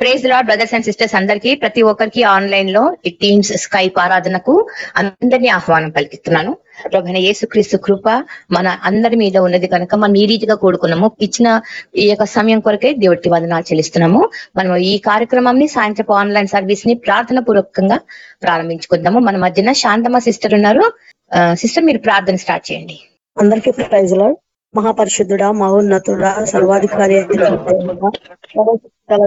Praise lord brothers and sisters అందరికీ ప్రతి ఒక్కరికి ఆన్లైన్లో ఈ టీమ్స్ స్కైప్ ఆరాధనకు అందరినీ ఆహ్వానం పలికిస్తున్నాను. ప్రభుత్వ యేసుక్రీస్తు కృప మన అందరి మీద ఉన్నది కనుక మనం ఈ రీతిగా కూడుకున్నాము. ఇచ్చిన ఈ యొక్క సమయం కొరకే దేవుడికి వందనాలు చెల్లిస్తున్నాము. మనం ఈ కార్యక్రమాన్ని సాయంత్రపు ఆన్లైన్ సర్వీస్ని ప్రార్థన పూర్వకంగా ప్రారంభించుకుందాము. మన మధ్యన శాంతమ్మ సిస్టర్ ఉన్నారు. సిస్టర్ మీరు ప్రార్థన స్టార్ట్ చేయండి. అందరికీ ప్రైజ్ లాడ్ మహాపరిశుద్ధుడా మహోన్నతుడా సర్వాధికారి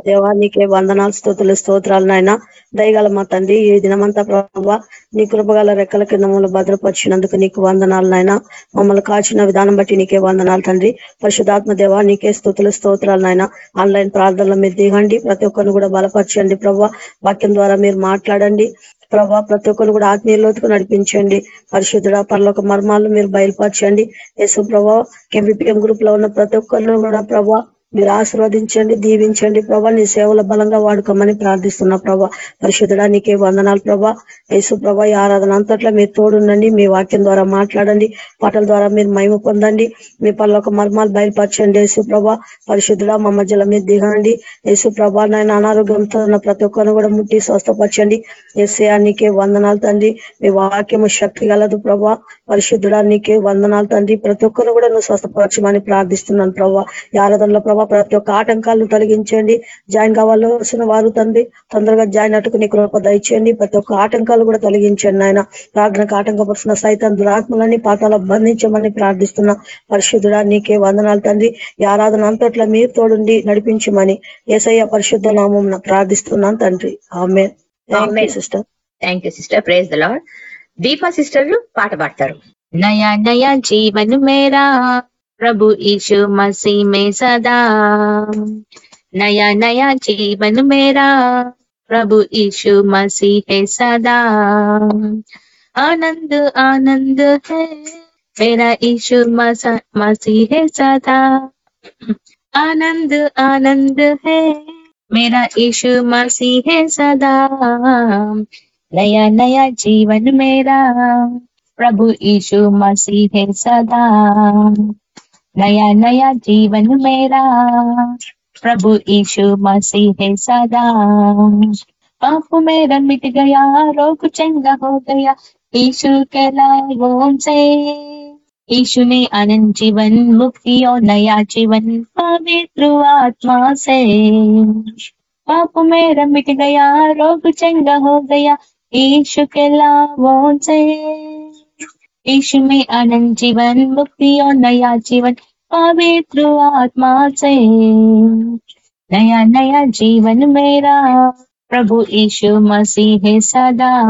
దేవా నీకే వందనాలు స్తోతులు స్తోత్రాలు నాయన. దయగల మా తండ్రి ఈ దినమంతా ప్రభావ నీ కృపగల రెక్కల కింద మమ్మల్ని భద్రపరిచినందుకు నీకు వందనాలు నాయన. మమ్మల్ని కాచిన విధానం బట్టి నీకే వందనాలు తండ్రి. పరిశుధాత్మ దేవా నీకే స్థుతులు స్తోత్రాలు నాయన. ఆన్లైన్ ప్రార్థనలో మీరు దిగండి. ప్రతి ఒక్కరిని కూడా బలపరచండి ప్రభావ వాక్యం ద్వారా మీరు మాట్లాడండి. ప్రభా ప్రతి ఒక్కరు కూడా ఆత్మీయలోతుకు నడిపించండి. పరిశుద్ధుడ పర్లోక మర్మాలు మీరు బయలుపరచండి. యేసు ప్రభా కెబిపిఎం గ్రూప్లో ఉన్న ప్రతి ఒక్కరిలో కూడా ప్రభా మీరు ఆశీర్వదించండి దీవించండి ప్రభా. నీ సేవల బలంగా వాడుకోమని ప్రార్థిస్తున్నా ప్రభా. పరిశుద్ధుడా నీకే వందనాలు ప్రభా. యేసు ప్రభా ఈ ఆరాధన అంతట్లో మీరు తోడుండండి మీ వాక్యం ద్వారా మాట్లాడండి పాటల ద్వారా మీరు మహిమ పొందండి మీ పరలోక మర్మాలు బయలుపరచండి యేసు ప్రభా. పరిశుద్ధుడా మా మధ్యలో మీరు దిగండి. యేసు ప్రభా నాయన అనారోగ్యంతో ఉన్న ప్రతి ఒక్కరిని కూడా ముట్టి స్వస్థపరచండి. ఎస్ఏ నీకే వందనాలు తండ్రి. మీ వాక్యము శక్తి గలదు ప్రభా. పరిశుద్ధుడా నీకే వందనాలు తండ్రి. ప్రతి ఒక్కరు కూడా నువ్వు స్వస్థపరచమని ప్రార్థిస్తున్నాను ప్రభా. ఈ ఆరాధనలో ప్రభా ప్రభావ ప్రతి ఒక్క ఆటంకాలను తొలగించండి. జాయిన్ కావాల్సిన వారు తండ్రి తొందరగా జాయిన్ అట్టుకు నీ కృప దయచేయండి. ప్రతి ఒక్క ఆటంకాలు కూడా తొలగించండి ఆయన ప్రార్థనకు ఆటంకపరుస్తున్న సైతం దురాత్మలని పాతాల బంధించమని ప్రార్థిస్తున్న పరిశుద్ధుడా నీకే వందనాలు తండ్రి. ఈ ఆరాధన అంతట్ల మీరు తోడుండి నడిపించమని ఏసయ్య పరిశుద్ధ నామం ప్రార్థిస్తున్నాను తండ్రి. ఆమె సిస్టర్ థ్యాంక్ యూ సిస్టర్ పాట పాడతారు. నయా నయా జీవన్ మేరా. प्रभु यीशु मसीह में सदा। नया नया जीवन मेरा, प्रभु यीशु मसीह है सदा। आनंद आनंद है, मेरा मसा- मसीह है सदा। आनंद आनंद है, मेरा यीशु मसीह है सदा। नया नया जीवन मेरा, प्रभु यीशु मसीह है सदा। नया नया जीवन मेरा। प्रभु यीशु मसीह है सदा। पाप मेरा मिट गया, रोग चंगा हो गया। यीशु के लाभों से यीशु ने अनंत जीवन, मुक्ति और नया जीवन पवित्र आत्मा से। पाप मेरा मिट गया, रोग चंगा हो गया। यीशु के लाभों से यीशु में अनंत जीवन, मुक्ति और नया जीवन, पवित्र आत्मा से। नया नया जीवन मेरा, प्रभु यीशु मसीह सदा।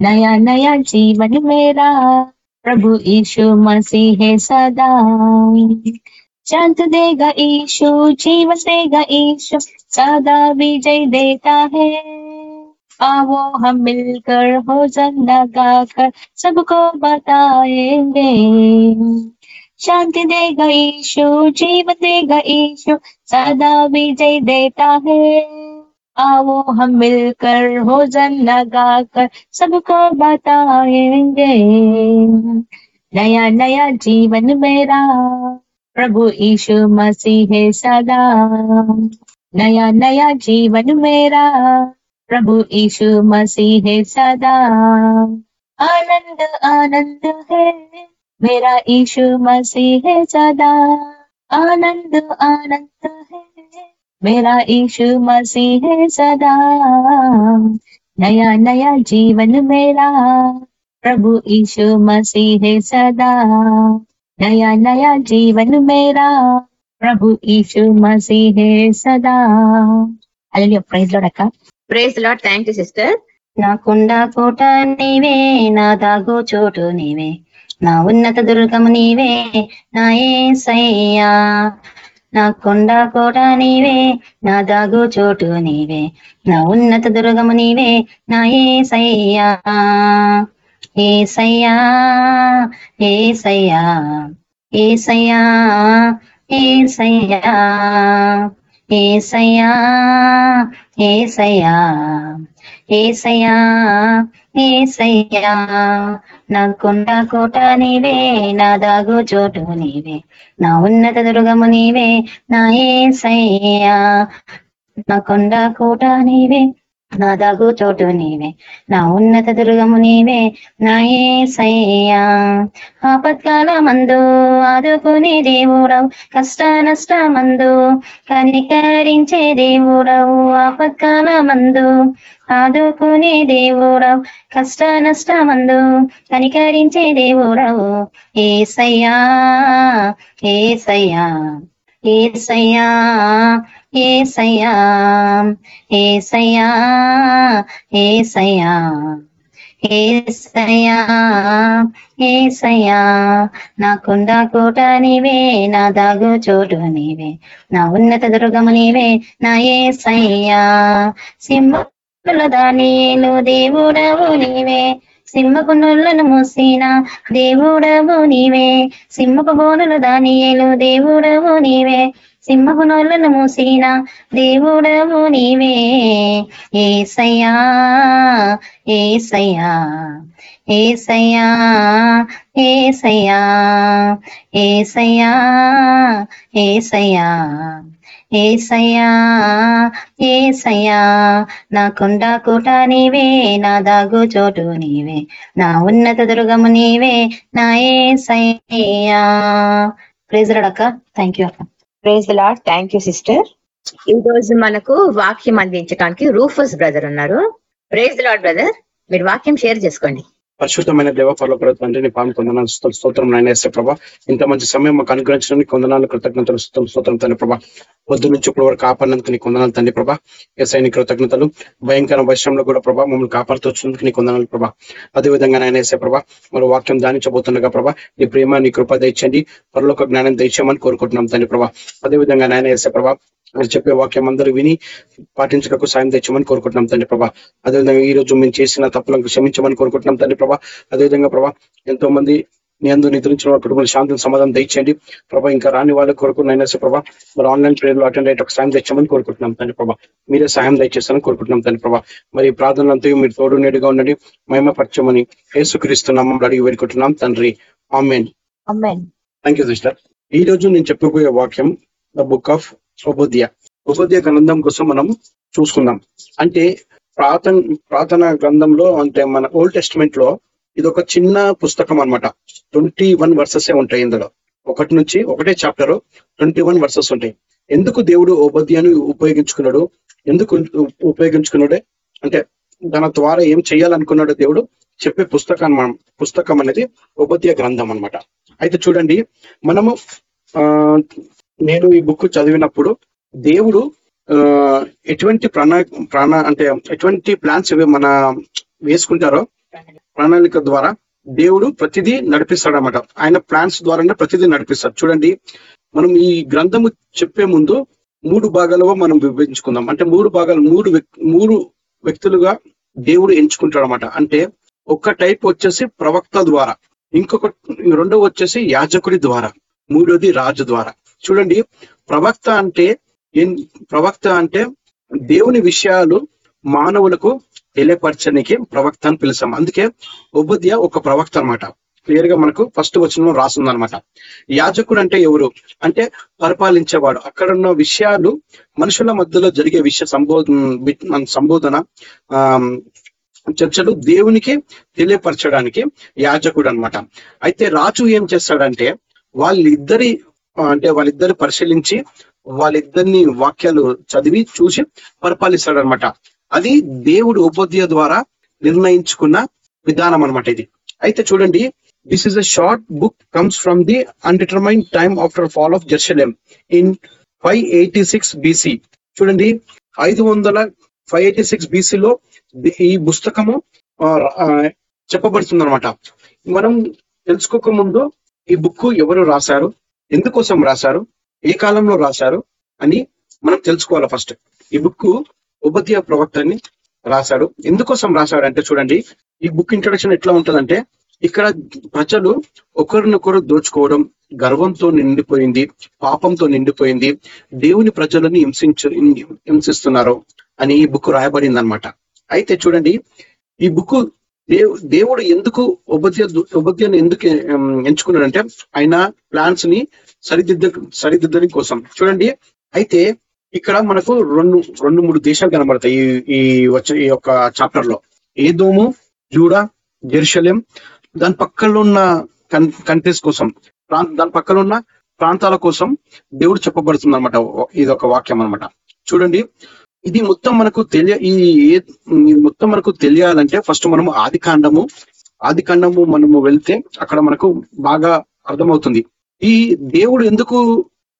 नया नया जीवन मेरा, प्रभु यीशु मसीह सदा। शांत देगा यीशु, जीवन देगा यीशु, सदा विजय देता है। आओ, हम मिलकर हो जन्ना गाकर सबको बताएँगे। शांति देगा ईशु, जीवन देगा ईशु, सदा विजय देता है। आओ, हम मिलकर हो जन्ना गाकर सबको बताएँगे। नया नया जीवन मेरा, प्रभु यीशु मसीह सदा। नया नया जीवन मेरा प्रभु यीशु मसीह है सदा आनंद आनंद है मेरा यीशु मसीह है सदा आनंद आनंद है मेरा यीशु मसीह है सदा नया नया जीवन मेरा प्रभु यीशु मसीह है सदा नया नया जीवन मेरा प्रभु यीशु मसीह है सदा అలెలుయా ప్రైజ్ లార్డ్ అక్క praise lord thank you sister నా కొండ కోట నీవే నా దాగు చోటు నీవే. నా ఉన్నత దుర్గము నీవే నా ఏసయ్యా. నా కొండ కోట నీవే నా దాగు చోటు నీవే. నా ఉన్నత దుర్గము నీవే నా ఏసయ్యా. ఏసయ్యా ఏసయ్యా ఏసయ్యా ఏసయ్యా. ఏసయ్యా ఏసయా ఏసయ్యా ఏసయ్యా. నా కొండ కోట నీవే నా దాగు చోటు నీవే నా ఉన్నత దుర్గము నీవే నా ఏసయ్యా. నా కొండ కోట నీవే నా దాగు చోటు నీవే నా ఉన్నత దుర్గము నీవే నా ఏసయ్యా ఆపత్కాల మందు ఆదుకునే దేవుడవు కష్ట నష్ట మందు కనికరించే దేవుడవు ఆపత్కాల మందు ఆదుకునే దేవుడవు కష్ట నష్ట మందు కనికరించే దేవుడవు ఏసయ్యా ఏసయ్యా ఏసయ్యా ఏసయ్యా ఏసయ్యా ఏసయ్యా ఏసయ్యా ఏసయ్యా నా కొండ కోట నీవే నా దాగు చోటు నీవే నా ఉన్నత దుర్గము నీవే నా ఏసయ్యా. సింహముల దానియేలు దేవుడవు నీవే సింహపు నుళ్ళను మూసిన దేవుడవు నీవే సింహపు బోనులు దానియేలు దేవుడవు నీవే సింహపు నోళ్ళను మూసిన దేవుడవు నీవే ఏసయ్యా ఏసయ్యా ఏసయ్యా ఏసయ్యా ఏసయ్యా ఏసయ్యా ఏసయ్యా ఏసయ్యా నా కొండ కూట నీవే నా దాగు చోటు నీవే నా ఉన్నత దుర్గము నీవే నా ఏసయ్యా ప్రైజ్ అక్క థ్యాంక్ యూ అక్క praise Lord thank you sister. ఈ రోజు మనకు వాక్యం అందించడానికి రూఫస్ బ్రదర్ ఉన్నారు. Praise Lord brother. మీరు వాక్యం షేర్ చేసుకోండి. పరిశుద్ధమైన దేవ పర్లోపర తండ్రిని పాము కొందనాలు స్తోత్రం స్తోత్రం నాయన వేసే ప్రభా. ఇంత మంచి సమయం మాకు అనుగ్రహించడానికి కొందనాలు కృతజ్ఞతలు స్తోత్రం స్తోత్రం తండ్రి ప్రభా. పొద్దు నుంచి ఇప్పుడు వరకు కాపాడినందుకు నీ కొందనాలు తండ్రి ప్రభా. ఎస్ఐ నీ కృతజ్ఞతలు. భయంకర వైశ్యంలో కూడా ప్రభా మమ్మల్ని కాపాడుతూ నీ కొందనాలు ప్రభా. అదేవిధంగా నాయన వేసే ప్రభా మరి వాక్యం ధ్యానించబోతుండగా ప్రభా నీ ప్రేమ నీ కృప దయచండి పరలోక జ్ఞానం దయచేయమని కోరుకుంటున్నాం తండ్రి ప్రభా. అదేవిధంగా నాయన వేసే ప్రభా మీరు చెప్పే వాక్యం అందరూ విని పాటించడానికి సాయం తెచ్చమని కోరుకుంటున్నాం తండ్రి ప్రభా. అదేవిధంగా ఈ రోజు మేము చేసిన తప్పులకు క్షమించమని కోరుకుంటున్నాం తండ్రి ప్రభా. అదేవిధంగా ప్రభా ఎంతో మంది మీ అందరూ నిద్రించిన వారి కుటుంబాలు శాంతిని సమాధానం దయచేయండి. ప్రభా ఇంకా రాని వాళ్ళ కొరకు నైనా సరే ప్రభా మరి ఆన్లైన్ ప్రేయర్లు అటెండ్ అయ్యేట సాయం తెచ్చమని కోరుకుంటున్నాం తండ్రి ప్రభా. మీరే సాయం దయచేస్తానని కోరుకుంటున్నాం తండ్రి ప్రభా. మరి ప్రార్థనలంతా మీరు తోడు నేడుగా ఉండండి మహిమపరచమని యేసుక్రీస్తున్నామని అడిగి వేడుకుంటున్నాం తండ్రి. ఆమెన్. థ్యాంక్ యూ సిస్టర్ ఈ రోజు నేను చెప్పబోయే వాక్యం ద బుక్ ఆఫ్ ఉపద్య ఉపద్య గ్రంథం కోసం మనం చూసుకుందాం. అంటే ప్రార్థన ప్రార్థన గ్రంథంలో అంటే మన ఓల్డ్ టెస్ట్మెంట్లో ఇది ఒక చిన్న పుస్తకం అన్నమాట. ట్వంటీ వన్ వర్సెస్ ఉంటాయి ఇందులో. ఒకటి నుంచి ఒకటే చాప్టర్ ట్వంటీ వన్ వర్సెస్ ఉంటాయి. ఎందుకు దేవుడు ఉపద్యాన్ని ఉపయోగించుకున్నాడు? ఎందుకు ఉపయోగించుకున్నాడే? అంటే తన ద్వారా ఏం చేయాలనుకున్నాడో దేవుడు? చెప్పే పుస్తకం మనం- పుస్తకం అనేది ఉపద్య గ్రంథం అన్నమాట. అయితే చూడండి మనము ఆ నేను ఈ బుక్ చదివినప్పుడు దేవుడు ఆ ఎటువంటి ప్రాణ ప్రాణ అంటే ఎటువంటి ప్లాన్స్ మన వేసుకుంటారో ప్రణాళిక ద్వారా దేవుడు ప్రతిదీ నడిపిస్తాడు అనమాట ఆయన ప్లాన్స్ ద్వారానే ప్రతిదీ నడిపిస్తాడు. చూడండి మనం ఈ గ్రంథము చెప్పే ముందు మూడు భాగాలుగా మనం విభజించుకుందాం. అంటే మూడు భాగాలు మూడు మూడు వ్యక్తులుగా దేవుడు ఎంచుకుంటాడు అనమాట అంటే ఒక టైప్ వచ్చేసి ప్రవక్త ద్వారా ఇంకొక రెండవ వచ్చేసి యాజకుడి ద్వారా మూడోది రాజు ద్వారా. చూడండి ప్రవక్త అంటే ప్రవక్త అంటే దేవుని విషయాలు మానవులకు తెలియపరచడానికి ప్రవక్త అని పిలుస్తాం. అందుకే ఉపద్య ఒక ప్రవక్త అన్నమాట. క్లియర్గా మనకు ఫస్ట్ వచనంలో రాసింది అనమాట యాజకుడు అంటే ఎవరు? అంటే పరిపాలించేవాడు. అక్కడ ఉన్న విషయాలు మనుషుల మధ్యలో జరిగే విషయ సంబోధన సంబోధన ఆ చర్చలు దేవునికి తెలియపరచడానికి యాజకుడు అనమాట అయితే రాజు ఏం చేస్తాడంటే వాళ్ళిద్దరి అంటే వాళ్ళిద్దరు పరిశీలించి వాళ్ళిద్దరిని వాక్యాలు చదివి చూసి పరిపాలిస్తాడు అనమాట అది దేవుడు ఉపద్య ద్వారా నిర్ణయించుకున్న విధానం అన్నమాట ఇది. అయితే చూడండి this is a short book comes from the undetermined time after fall of Jerusalem in five eighty six BC చూడండి ఐదు వందల ఫైవ్ ఎయిటీ సిక్స్ బీసీలో ఈ పుస్తకము చెప్పబడుతుంది అనమాట మనం తెలుసుకోక ముందు ఈ బుక్ ఎవరు రాశారు? ఎందుకోసం రాశారు? ఏ కాలంలో రాశారు? అని మనం తెలుసుకోవాలి ఫస్ట్ ఈ బుక్ ఉపద్య ప్రవక్తని రాశాడు. ఎందుకోసం రాశాడు అంటే చూడండి ఈ బుక్ ఇంట్రొడక్షన్ ఎట్లా ఉంటుందంటే ఇక్కడ ప్రజలు ఒకరినొకరు దోచుకోవడం గర్వంతో నిండిపోయింది పాపంతో నిండిపోయింది దేవుని ప్రజలని హింసించు హింసిస్తున్నారు అని ఈ బుక్ రాయబడింది అనమాట అయితే చూడండి ఈ బుక్ దేవు దేవుడు ఎందుకు ఉపద్య ఉపద్యను ఎందుకు ఎంచుకున్నాడంటే ఆయన ప్లాన్స్ని సరిదిద్ద సరిదిద్దడం కోసం. చూడండి అయితే ఇక్కడ మనకు రెండు రెండు మూడు దేశాలు కనబడతాయి ఈ ఈ వచ్చే ఈ యొక్క చాప్టర్లో. ఏదోము జూడా జెరుషలేం దాని పక్కన ఉన్న కంట్రీస్ కోసం. ప్రాంత దాని పక్కన ఉన్న ప్రాంతాల కోసం దేవుడు చెప్పబడుతుంది అనమాట ఇది ఒక వాక్యం అన్నమాట. చూడండి ఇది మొత్తం మనకు తెలియ ఈ మొత్తం మనకు తెలియాలంటే ఫస్ట్ మనము ఆది కాండము ఆది కాండము మనము వెళ్తే అక్కడ మనకు బాగా అర్థమవుతుంది. ఈ దేవుడు ఎందుకు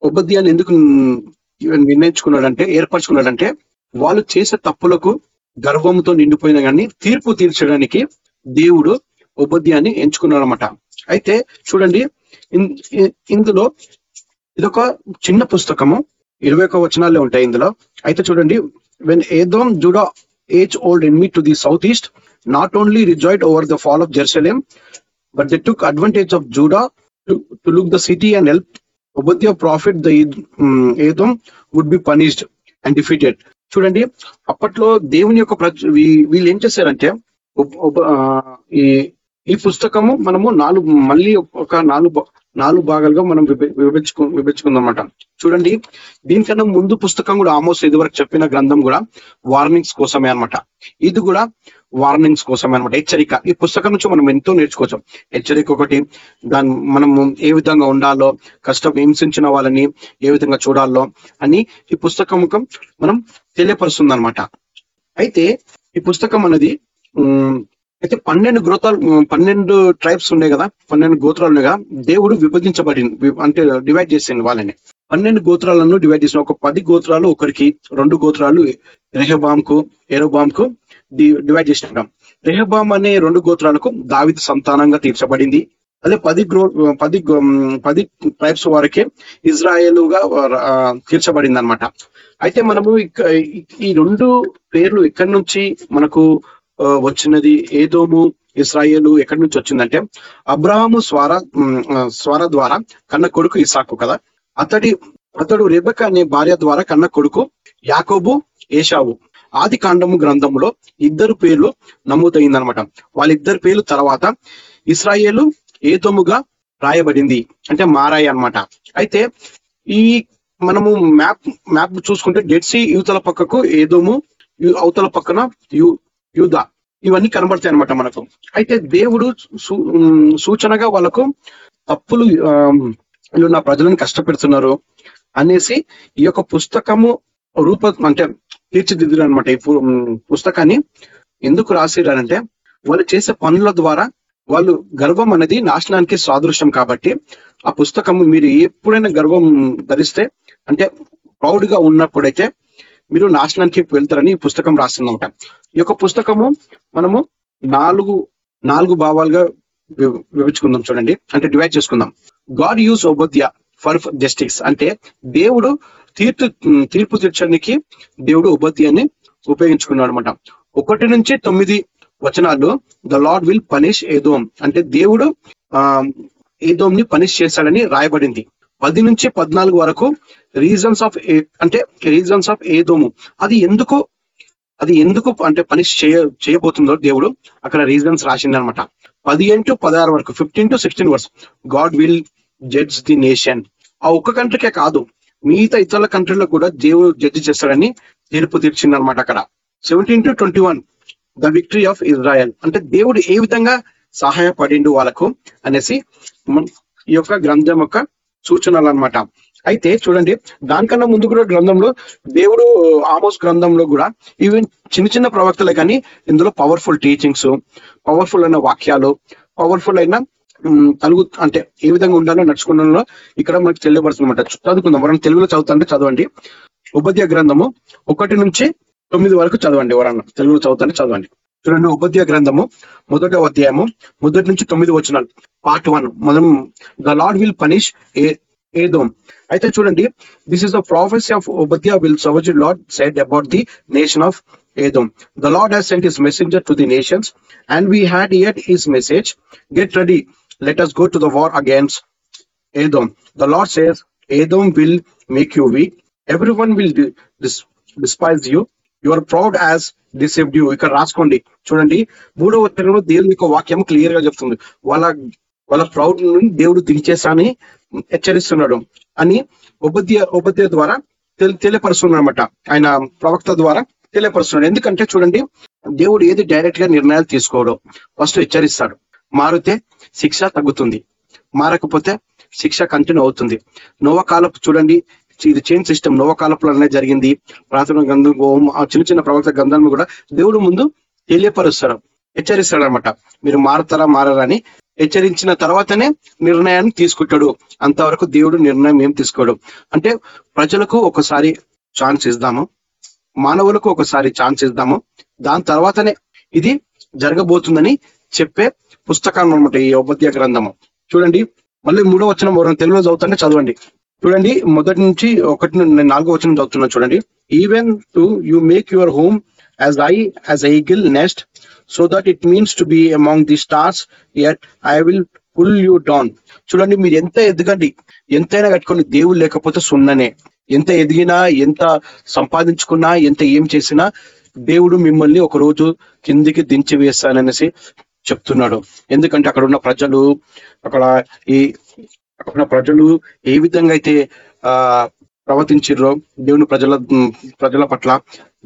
ఉపద్యాన్ని ఎందుకు నిర్ణయించుకున్నాడంటే ఏర్పరచుకున్నాడంటే వాళ్ళు చేసే తప్పులకు గర్వంతో నిండిపోయిన కానీ తీర్పు తీర్చడానికి దేవుడు ఉపద్యాన్ని ఎంచుకున్నాడు అనమాట అయితే చూడండి ఇందులో ఇదొక చిన్న పుస్తకము. ఇరవై ఒక్క వచనాలే ఉంటాయి ఇందులో. అయితే చూడండి when Edom Judah age old enemy to the south east not only rejoiced over the fall of Jerusalem but the took advantage of Judah to loot the city and help Obadiah prophet the Edom would be punished and defeated చూడండి అప్పట్లో దేవుని యొక్క ప్రజ వీళ్ళు ఏం చేశారంటే ఈ ఈ పుస్తకము మనము నాలుగు మళ్ళీ ఒక నాలుగు నాలుగు భాగాలుగా మనం విభ- విభజించుకు విభజించుకుందాం అన్నమాట చూడండి దీనికన్నా ముందు పుస్తకం కూడా ఆమోస్ ఇదివరకు చెప్పిన గ్రంథం కూడా వార్నింగ్స్ కోసమే అన్నమాట. ఇది కూడా వార్నింగ్స్ కోసమే అనమాట హెచ్చరిక. ఈ పుస్తకం నుంచి మనం ఎంతో నేర్చుకోవచ్చు. హెచ్చరిక ఒకటి దాని మనము ఏ విధంగా ఉండాలో కష్టం హింసించిన వాళ్ళని ఏ విధంగా చూడాలో అని ఈ పుస్తకం మనం తెలియపరుస్తుంది అనమాట అయితే ఈ పుస్తకం అనేది అయితే పన్నెండు గోత్రాలు పన్నెండు ట్రైబ్స్ ఉన్నాయి కదా పన్నెండు గోత్రాలు ఉన్నాయి కదా దేవుడు విభజించబడింది అంటే డివైడ్ చేసింది వాళ్ళని. పన్నెండు గోత్రాలను డివైడ్ చేసిన ఒక పది గోత్రాలు ఒకరికి రెండు గోత్రాలు రెహబామ్కు ఎరోబామ్కు డివైడ్ చేసినాం రెహబాం అనే రెండు గోత్రాలకు దావిత సంతానంగా తీర్చబడింది. అదే పది గ్రో పది గో- పది ట్రైబ్స్ వారికి ఇజ్రాయేలుగా తీర్చబడింది అనమాట అయితే మనము ఈ రెండు పేర్లు ఎక్కడి నుంచి మనకు వచ్చినది ఏదోము ఇస్రాయేలు ఎక్కడి నుంచి వచ్చిందంటే అబ్రాహము స్వర స్వర ద్వారా కన్న కొడుకు ఇసాకు కదా. అతడి అతడు రెబెక అనే భార్య ద్వారా కన్న కొడుకు యాకోబు ఏషావు. ఆది కాండము గ్రంథములో ఇద్దరు పేర్లు నమోదైందనమాట. వాళ్ళిద్దరు పేర్లు తర్వాత ఇస్రాయేలు ఏతోముగా రాయబడింది. అంటే మారాయి అన్నమాట. అయితే ఈ మనము మ్యాప్ మ్యాప్ చూసుకుంటే డెడ్ సీ యువతల పక్కకు ఏదోము అవతల పక్కన యు యూదా. ఇవన్నీ కనబడతాయి అనమాట మనకు. అయితే దేవుడు సూచనగా వాళ్ళకు తప్పులు వీళ్ళు నా ప్రజలను కష్టపెడుతున్నారు అనేసి ఈ యొక్క పుస్తకము రూప అంటే తీర్చిదిద్దురు అనమాట ఈ పుస్తకాన్ని. ఎందుకు రాసిరారంటే వాళ్ళు చేసే పనుల ద్వారా వాళ్ళు గర్వం అనేది నాశనానికి సాదృశ్యం కాబట్టి ఆ పుస్తకము మీరు ఎప్పుడైనా గర్వం ధరిస్తే అంటే ప్రౌడ్గా ఉన్నప్పుడైతే మీరు నాశనానికి వెళ్తారని ఈ పుస్తకం రాస్తుందన్నమాట ఈ యొక్క పుస్తకము మనము నాలుగు నాలుగు భావాలుగా విభజించుకుందాం చూడండి. అంటే డివైడ్ చేసుకుందాం. God uses Obadiah for justice అంటే దేవుడు తీర్పు తీర్పు తీర్చడానికి దేవుడు ఉపద్యాన్ని ఉపయోగించుకున్నాడు అనమాట ఒకటి నుంచి తొమ్మిది వచనాలు the Lord will punish Edom అంటే దేవుడు ఆ ఏదోమ్ని పనిష్ చేశాడని రాయబడింది. పది నుంచి పద్నాలుగు వరకు రీజన్స్ ఆఫ్ ఏ అంటే రీజన్స్ ఆఫ్ ఏదోము. అది ఎందుకు అది ఎందుకు అంటే పనిష్ చేయ చేయబోతుందో దేవుడు అక్కడ రీజన్స్ రాసింది అనమాట పదిహేను టు పదహారు వరకు fifteen to sixteen verse God will judge the nation ఆ ఒక్క కంట్రీకే కాదు మిగతా ఇతర కంట్రీలో కూడా దేవుడు జడ్జి చేస్తాడని తీర్పు తీర్చింది అనమాట అక్కడ. Seventeen to twenty one the victory of Israel అంటే దేవుడు ఏ విధంగా సహాయపడిండు వాళ్ళకు అనేసి ఈ యొక్క గ్రంథం యొక్క సూచనలు అన్నమాట అయితే చూడండి దానికన్నా ముందు కూడా గ్రంథంలో దేవుడు ఆమోస్ గ్రంథంలో కూడా ఈవెన్ చిన్న చిన్న ప్రవక్తలే కానీ ఇందులో పవర్ఫుల్ టీచింగ్స్ పవర్ఫుల్ అయిన వాక్యాలు పవర్ఫుల్ అయిన తెలుగు అంటే ఏ విధంగా ఉండాలో నడుచుకున్నాలో ఇక్కడ మనకు తెలియబడుతుందన్నమాట చదువుకుందాం. ఎవరైనా తెలుగులో చదువుతుంటే చదవండి. ఉపద్య గ్రంథము ఒకటి నుంచి తొమ్మిది వరకు చదవండి ఎవరన్నా. తెలుగులో చదువుతుంటే చదవండి. చూడండి ఉపద్య గ్రంథము మొదటి అధ్యాయము మొదటి నుంచి తొమ్మిది వచనాలు పార్ట్ వన్ మనం the Lord will punish a Edom అయితే చూడండి this is the prophecy of Obadiah will సవజ్ Lord said about the nation of Edom the Lord has sent his messenger to the nations and we had heard his message get ready let us go to the war against Edom. The Lord says, Edom will make you weak. Everyone will de- dis- despise you. You are proud as you ఇక్కడ రాసుకోండి. చూడండి. మూడవ తెలుగులో దేవుని యొక్క వాక్యం క్లియర్గా చెప్తుంది. వాళ్ళ వాళ్ళ ప్రౌడ్ నుండి దేవుడు దించేసా అని హెచ్చరిస్తున్నాడు అని ఉపద్య ఉపద్య ద్వారా తెలి- తెలియపరుస్తున్నాడు అనమాట ఆయన ప్రవక్త ద్వారా తెలియపరుస్తున్నాడు. ఎందుకంటే చూడండి దేవుడు ఏది డైరెక్ట్గా నిర్ణయాలు తీసుకోవడం ఫస్ట్ హెచ్చరిస్తాడు. మారితే శిక్ష తగ్గుతుంది. మారకపోతే శిక్ష కంటిన్యూ అవుతుంది. నోవ కాలపు చూడండి ఇది చైన్ సిస్టమ్ నోవ అనేది జరిగింది. ప్రాథమిక గంధం ఓం ఆ చిన్న చిన్న ప్రవక్త గంధాలను కూడా దేవుడు ముందు తెలియపరుస్తాడు హెచ్చరిస్తాడు అనమాట మీరు మారతారా మారని హెచ్చరించిన తర్వాతనే నిర్ణయాన్ని తీసుకుంటాడు. అంతవరకు దేవుడు నిర్ణయం ఏం తీసుకోడు. అంటే ప్రజలకు ఒకసారి ఛాన్స్ ఇద్దాము మానవులకు ఒకసారి ఛాన్స్ ఇద్దాము దాని తర్వాతనే ఇది జరగబోతుందని చెప్పే పుస్తకం అనమాట ఈ ఉపద్య గ్రంథము. చూడండి మళ్ళీ మూడో వచ్చిన తెలుగులో చదువుతుంటే చదవండి. చూడండి మొదటి నుంచి ఒకటి నుండి నేను నాలుగో వచ్చిన చదువుతున్నాను చూడండి. Even to you make your home as high as eagle nest so that it means to be among the stars at I will pull you down చూడండి మీరు ఎంత ఎదగండి ఎంతైనా కట్టుకొని దేవుడు లేకపోతే సున్ననే. ఎంత ఎదిగినా ఎంత సంపాదించుకున్నా ఎంత ఏం చేసినా దేవుడు మిమ్మల్ని ఒక రోజు కిందికి దించి వేస్తాననేసి చెప్తున్నాడు. ఎందుకంటే అక్కడ ఉన్న ప్రజలు అక్కడ ఈ అక్కడ ఉన్న ప్రజలు ఏ విధంగా అయితే ఆ ప్రవర్తించిర్రో దేవుని ప్రజల ప్రజల పట్ల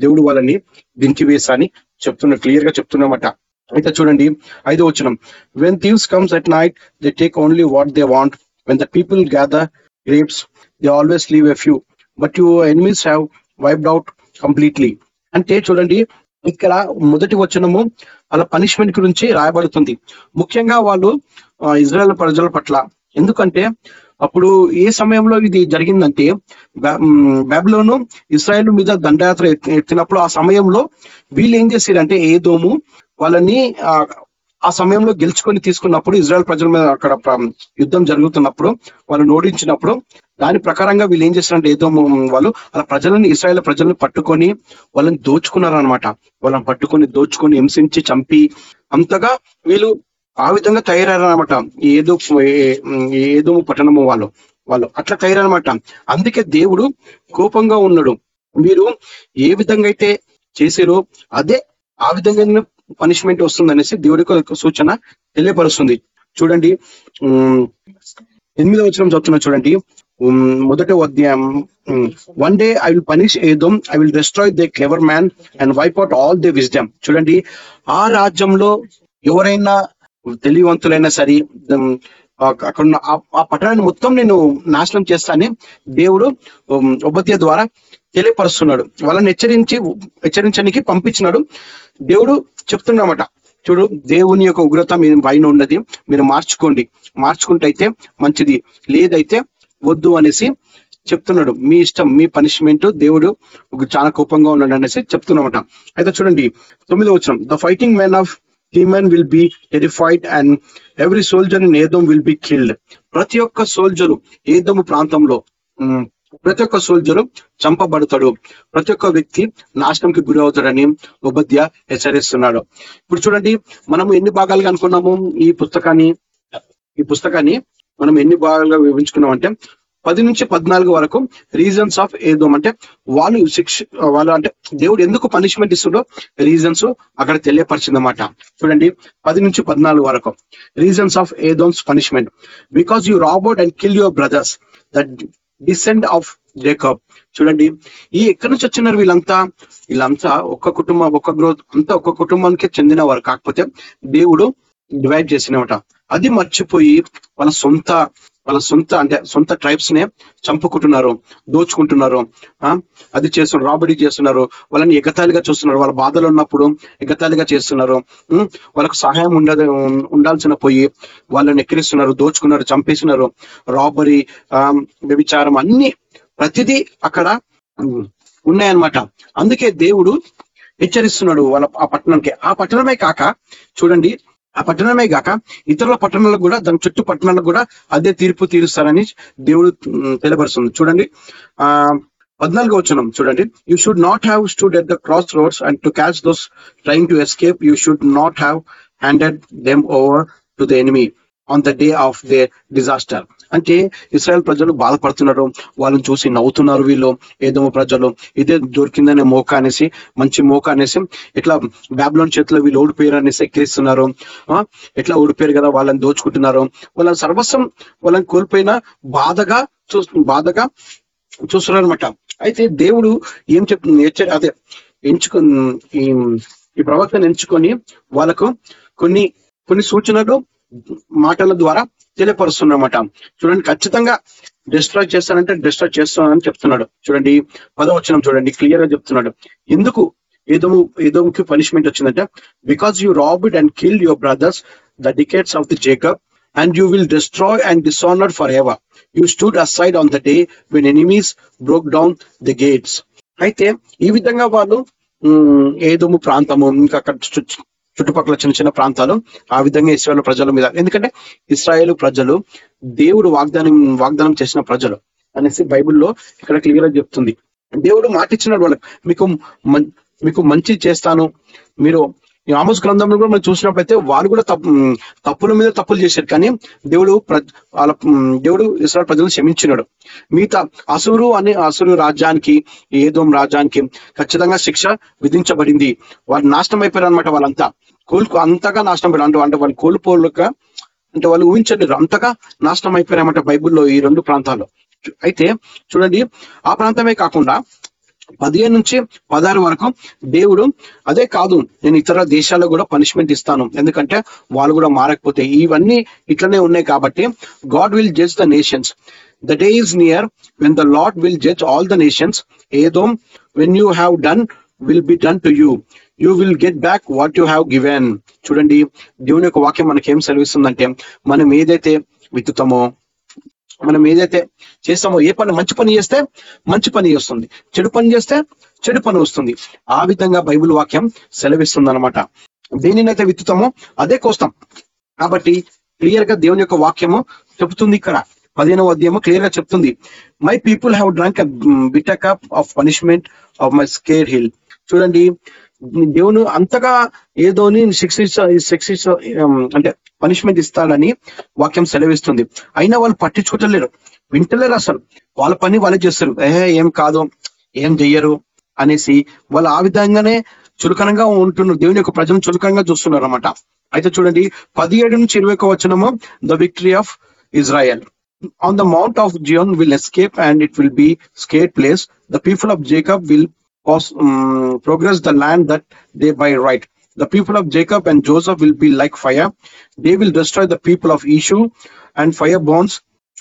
దేవుడు వాళ్ళని దించి వేసా అని చెప్తున్నా క్లియర్గా చెప్తున్నమాట. అయితే చూడండి ఐదో వచనం. When thieves comes at night they take only what they want when the people gather grapes they always leave a few but you enemies have wiped out completely అంటే చూడండి ఇక్కడ మొదటి వచనము వాళ్ళ పనిష్మెంట్ గురించి రాయబడుతుంది. ముఖ్యంగా వాళ్ళు ఇజ్రాయెల్ ప్రజల పట్ల ఎందుకంటే అప్పుడు ఏ సమయంలో ఇది జరిగిందంటే బా- ఉమ్, ఇస్రాయేల్ మీద దండయాత్ర ఎత్తినప్పుడు ఆ సమయంలో వీళ్ళు ఏం చేశారంటే ఏదోము వాళ్ళని ఆ, సమయంలో గెలుచుకొని తీసుకున్నప్పుడు ఇజ్రాయెల్ ప్రజల మీద అక్కడ యుద్ధం జరుగుతున్నప్పుడు వాళ్ళని ఓడించినప్పుడు దాని ప్రకారంగా వీళ్ళు ఏం చేశారంటే ఏదో వాళ్ళు అలా ప్రజలను ఇస్రాయల్ ప్రజలను పట్టుకొని వాళ్ళని దోచుకున్నారు అనమాట వాళ్ళని పట్టుకొని దోచుకొని హింసించి చంపి అంతగా వీళ్ళు ఆ విధంగా తయారన్నమాట ఏదో ఏదో పట్టణము వాళ్ళు. వాళ్ళు అట్లా తయారన్నమాట. అందుకే దేవుడు కోపంగా ఉన్నాడు. మీరు ఏ విధంగా అయితే చేసారో అదే ఆ విధంగా పనిష్మెంట్ వస్తుంది అనేసి దేవుడికి సూచన తెలియపరుస్తుంది. చూడండి ఎనిమిదవ వచనం చెప్తున్నా చూడండి. మొదట మొదటి అధ్యాయం one day I will punish Edom I will destroy the clever man and wipe out all the wisdom చూడండి ఆ రాజ్యంలో ఎవరైనా తెలివివంతులైనా సరే అక్కడ ఉన్న ఆ- పట్టణాన్ని మొత్తం నేను నాశనం చేస్తానని దేవుడు ఉపత్య ద్వారా తెలియపరుస్తున్నాడు. వాళ్ళని హెచ్చరించి హెచ్చరించడానికి పంపించినాడు. దేవుడు చెప్తున్నామట చూడు దేవుని యొక్క ఉగ్రత మీ పైన ఉన్నది మీరు మార్చుకోండి. మార్చుకుంటే అయితే మంచిది. లేదైతే వద్దు అనేసి చెప్తున్నాడు. మీ ఇష్టం మీ పనిష్మెంట్ దేవుడు చాలా కోపంగా ఉన్నాడు అనేసి చెప్తున్నామట అయితే చూడండి తొమ్మిదో వచ్చిన the fighting men of Heman will be terrified and every soldier in Edom will be killed ప్రతి ఒక్క సోల్జరు ఏదము ప్రాంతంలో ప్రతి ఒక్క సోల్జరు చంపబడతాడు. ప్రతి ఒక్క వ్యక్తి నాశనంకి గురి అవుతాడని ఉపాధ్య హెచ్చరిస్తున్నాడు. ఇప్పుడు చూడండి మనము ఎన్ని భాగాలుగా అనుకున్నాము ఈ పుస్తకాన్ని? ఈ పుస్తకాన్ని మనం ఎన్ని భాగాలుగా వివరించుకున్నాం అంటే పది నుంచి పద్నాలుగు వరకు రీజన్స్ ఆఫ్ ఏదోమ్ అంటే వాళ్ళు శిక్ష వాళ్ళు అంటే దేవుడు ఎందుకు పనిష్మెంట్ ఇస్తుండో రీజన్స్ అక్కడ తెలియపరిచిందన్నమాట. చూడండి పది నుంచి పద్నాలుగు వరకు reasons of Edom's punishment because you robbed and kill your brothers that descend of Jacob చూడండి ఈ ఎక్కడి నుంచి వచ్చినారు వీళ్ళంతా? వీళ్ళంతా ఒక్క కుటుంబం ఒక్క గ్రోత్ అంతా ఒక్క కుటుంబానికి చెందిన వారు కాకపోతే దేవుడు డివైడ్ చేసినమాట. అది మర్చిపోయి వాళ్ళ సొంత వాళ్ళ సొంత అంటే సొంత ట్రైబ్స్ నే చంపుకుంటున్నారు దోచుకుంటున్నారు. ఆ? అది చేస్తున్నారు రాబడి చేస్తున్నారు. వాళ్ళని ఎగతాళిగా చూస్తున్నారు. వాళ్ళ బాధలు ఉన్నప్పుడు ఎగతాళిగా చేస్తున్నారు. వాళ్ళకు సహాయం ఉండదు ఉండాల్సిన పోయి వాళ్ళని ఎక్కిరిస్తున్నారు దోచుకున్నారు చంపేస్తున్నారు. రాబరీ ఆ వ్యభిచారం అన్ని ప్రతిదీ అక్కడ ఉన్నాయన్నమాట. అందుకే దేవుడు హెచ్చరిస్తున్నాడు వాళ్ళ ఆ పట్టణానికి. ఆ పట్టణమే కాక చూడండి ఆ పట్టణమే కాక ఇతరుల పట్టణాలకు కూడా దాని చుట్టూ పట్టణాలకు కూడా అదే తీర్పు తీరుస్తారని దేవుడు తెలియపరుస్తుంది చూడండి. ఆ పద్నాలుగు వచ్చిన చూడండి. You should not have stood at the crossroads and to catch those trying to escape you should not have handed them over to the enemy on the day of the disaster అంటే Israel ప్రజలు బాధపడుతున్నారు. వాళ్ళని చూసి నవ్వుతున్నారు వీళ్ళు. ఏదో ప్రజలు ఇదే దొరికిందనే మోక అనేసి మంచి మోక అనేసి ఇట్లా బ్యాబ్లోన్ చేతిలో వీళ్ళు ఓడిపోయారు అనేసి ఎక్కిరిస్తున్నారు ఎట్లా ఓడిపోయారు కదా వాళ్ళని దోచుకుంటున్నారు. వాళ్ళ సర్వస్వం వాళ్ళని కోల్పోయిన బాధగా చూ బాధగా చూస్తున్నారు అనమాట అయితే దేవుడు ఏం చెప్తుంది అదే ఎంచుకు ఈ ఈ ప్రవక్తను ఎంచుకొని వాళ్ళకు కొన్ని కొన్ని సూచనలు మాటల ద్వారా తెలియపరుస్తున్నమాట. చూడండి ఖచ్చితంగా డిస్ట్రాయ్ చేస్తానంటే డిస్ట్రాయ్ చేస్తానని చెప్తున్నాడు. చూడండి పదవచనం చూడండి క్లియర్గా చెప్తున్నాడు. ఎందుకు ఏదో ఏదోకి పనిష్మెంట్ వచ్చిందంటే because you robbed and kill your brothers the decades of the Jacob and you will destroy and dishonour for ever you stood aside on the day when enemies broke down the gates అయితే ఈ విధంగా వాళ్ళు ఏదో ప్రాంతము ఇంకా అక్కడ చుట్టుపక్కల చిన్న చిన్న ప్రాంతాలు ఆ విధంగా ఇస్రాయల్ ప్రజల మీద. ఎందుకంటే ఇస్రాయేల్ ప్రజలు దేవుడు వాగ్దానం వాగ్దానం చేసిన ప్రజలు అనేసి బైబిల్లో ఇక్కడ క్లియర్గా చెప్తుంది. దేవుడు మాటిచ్చినాడు వాళ్ళకి మీకు మం- మీకు మంచి చేస్తాను. మీరు ఆమోస్ గ్రంథంలో కూడా మనం చూసినప్పుడైతే వాళ్ళు కూడా తప్పు తప్పుల మీద తప్పులు చేశారు. కానీ దేవుడు వాళ్ళ దేవుడు ఇస్రాయల్ ప్రజలను క్షమించినాడు. మిగతా అసురు అనే అసురు రాజ్యానికి ఏదోం రాజ్యానికి ఖచ్చితంగా శిక్ష విధించబడింది. వాళ్ళు నాశనం అయిపోయారు అనమాట వాళ్ళంతా. కోలుకు అంతగా నాశనం అయిపోయారు. అంటే అంటే వాళ్ళు కోల్పోలేక అంటే వాళ్ళు ఊహించలేరు అంతగా నాశనం అయిపోయారన్నమాట బైబుల్లో ఈ రెండు ప్రాంతాల్లో. అయితే చూడండి ఆ ప్రాంతమే కాకుండా పదిహేను నుంచి పదహారు వరకు దేవుడు అదే కాదు నేను ఇతర దేశాల్లో కూడా పనిష్మెంట్ ఇస్తాను. ఎందుకంటే వాళ్ళు కూడా మారకపోతే ఇవన్నీ ఇట్లనే ఉన్నాయి కాబట్టి God will judge the nations the day is near when the Lord will judge all the nations ఏదో when you have done will be done to you you will get back what you have given చూడండి దేవుని యొక్క వాక్యం మనకి ఏం సెలవిస్తుందంటే మనం ఏదైతే విత్తుతామో మనం ఏదైతే చేస్తామో ఏ పని మంచి పని చేస్తే మంచి పని వస్తుంది. చెడు పని చేస్తే చెడు పని వస్తుంది. ఆ విధంగా బైబిల్ వాక్యం సెలవిస్తుంది అనమాట దేనినైతే విత్తుతామో అదే కోస్తాం. కాబట్టి క్లియర్గా దేవుని యొక్క వాక్యము చెబుతుంది ఇక్కడ. పదిహేనవ అధ్యాయము క్లియర్గా చెప్తుంది my people have drunk bitter cup of punishment of my scare hill చూడండి దేవుడు అంతగా ఏదోని శిక్షించ శిక్షించ అంటే పనిష్మెంట్ ఇస్తాడని వాక్యం సెలవిస్తుంది. అయినా వాళ్ళు పట్టించుకోవట్లేరు వింటలేరు అసలు. వాళ్ళ పని వాళ్ళే చేస్తారు. ఏ ఏం కాదు. ఏం చెయ్యరు? అనేసి వాళ్ళు ఆ విధంగానే చులకనంగా ఉంటున్నారు. దేవుని యొక్క ప్రజలను చులకనంగా చూస్తున్నారు అనమాట అయితే చూడండి పదిహేడు నుంచి ఇరవై ఒక వచనము the victory of Israel on the mount of Zion will escape and it will be skate place the people of Jacob will pos- um, progress the land that they by right. The people of Jacob and Joseph will be like fire. They will destroy the people of Ishu and fire bonds.